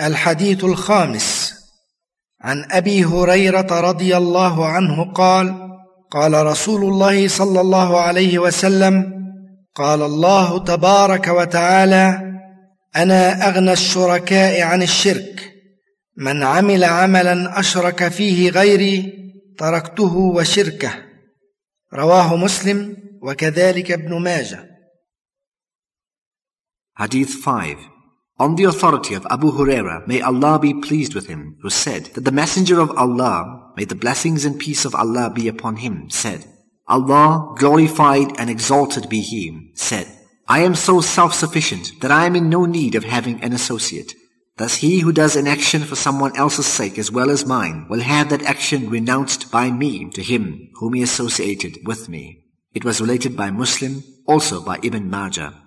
الحديث الخامس. عن أبي هريرة رضي الله عنه قال قال رسول الله صلى الله عليه وسلم قال الله تبارك وتعالى أنا أغنى الشركاء عن الشرك. من عمل عملا أشرك فيه غيري تركته وشركه. رواه مسلم وكذلك ابن ماجه. Hadith 5 On the authority of Abu Huraira, may Allah be pleased with him, who said that the Messenger of Allah, may the blessings and peace of Allah be upon him, said, Allah, glorified and exalted be He, said, I am so self-sufficient that I am in no need of having an associate. Thus he who does an action for someone else's sake as well as mine will have that action renounced by me to him whom he associated with me. It was related by Muslim, also by Ibn Majah.